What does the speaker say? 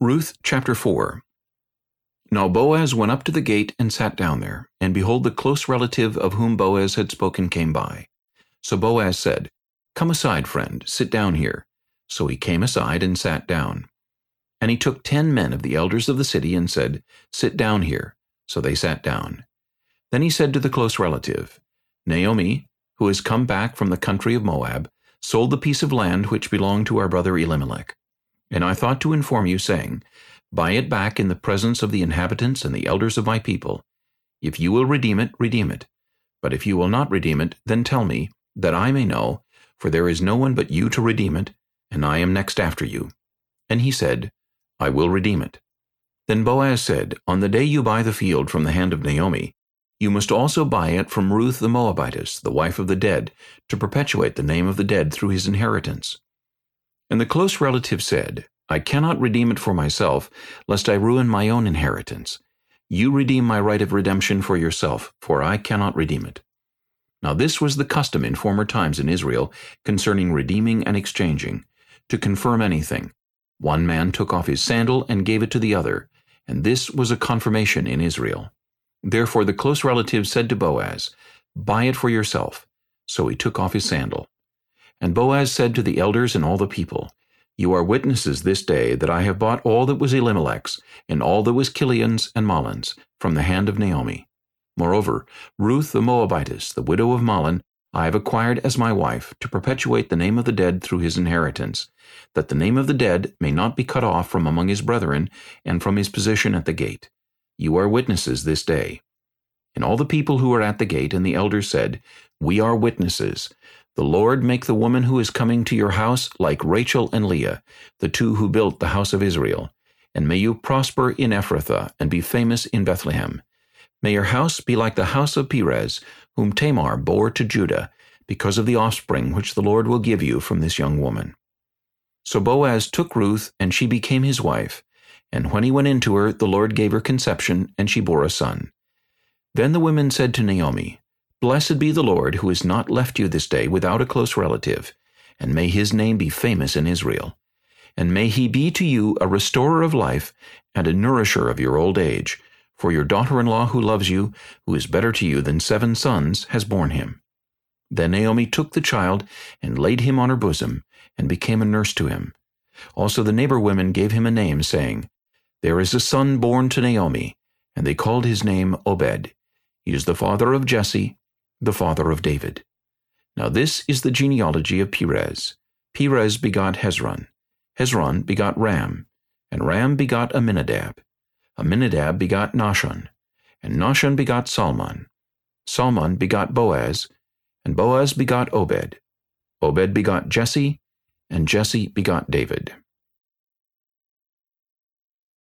Ruth chapter 4 Now Boaz went up to the gate and sat down there, and behold the close relative of whom Boaz had spoken came by. So Boaz said, Come aside, friend, sit down here. So he came aside and sat down. And he took ten men of the elders of the city and said, Sit down here. So they sat down. Then he said to the close relative, Naomi, who has come back from the country of Moab, sold the piece of land which belonged to our brother Elimelech. And I thought to inform you, saying, Buy it back in the presence of the inhabitants and the elders of my people. If you will redeem it, redeem it. But if you will not redeem it, then tell me, that I may know, for there is no one but you to redeem it, and I am next after you. And he said, I will redeem it. Then Boaz said, On the day you buy the field from the hand of Naomi, you must also buy it from Ruth the Moabitess, the wife of the dead, to perpetuate the name of the dead through his inheritance. And the close relative said, I cannot redeem it for myself, lest I ruin my own inheritance. You redeem my right of redemption for yourself, for I cannot redeem it. Now this was the custom in former times in Israel concerning redeeming and exchanging. To confirm anything, one man took off his sandal and gave it to the other, and this was a confirmation in Israel. Therefore the close relative said to Boaz, Buy it for yourself. So he took off his sandal. And Boaz said to the elders and all the people, You are witnesses this day that I have bought all that was Elimelech's, and all that was Chilion's and Mahlon's, from the hand of Naomi. Moreover, Ruth the Moabitess, the widow of Mahlon, I have acquired as my wife, to perpetuate the name of the dead through his inheritance, that the name of the dead may not be cut off from among his brethren, and from his position at the gate. You are witnesses this day. And all the people who were at the gate and the elders said, We are witnesses. The Lord make the woman who is coming to your house like Rachel and Leah, the two who built the house of Israel. And may you prosper in Ephrathah and be famous in Bethlehem. May your house be like the house of Perez, whom Tamar bore to Judah, because of the offspring which the Lord will give you from this young woman. So Boaz took Ruth, and she became his wife. And when he went into her, the Lord gave her conception, and she bore a son. Then the women said to Naomi, Blessed be the Lord, who has not left you this day without a close relative, and may his name be famous in Israel. And may he be to you a restorer of life and a nourisher of your old age, for your daughter-in-law who loves you, who is better to you than seven sons, has borne him. Then Naomi took the child and laid him on her bosom, and became a nurse to him. Also the neighbor women gave him a name, saying, there is a son born to Naomi, and they called his name Obed. He is the father of Jesse, the father of David. Now this is the genealogy of Perez. Perez begot Hezron. Hezron begot Ram, and Ram begot Amminadab. Amminadab begot Nahshon, and Nahshon begot Salmon. Salmon begot Boaz, and Boaz begot Obed. Obed begot Jesse, and Jesse begot David.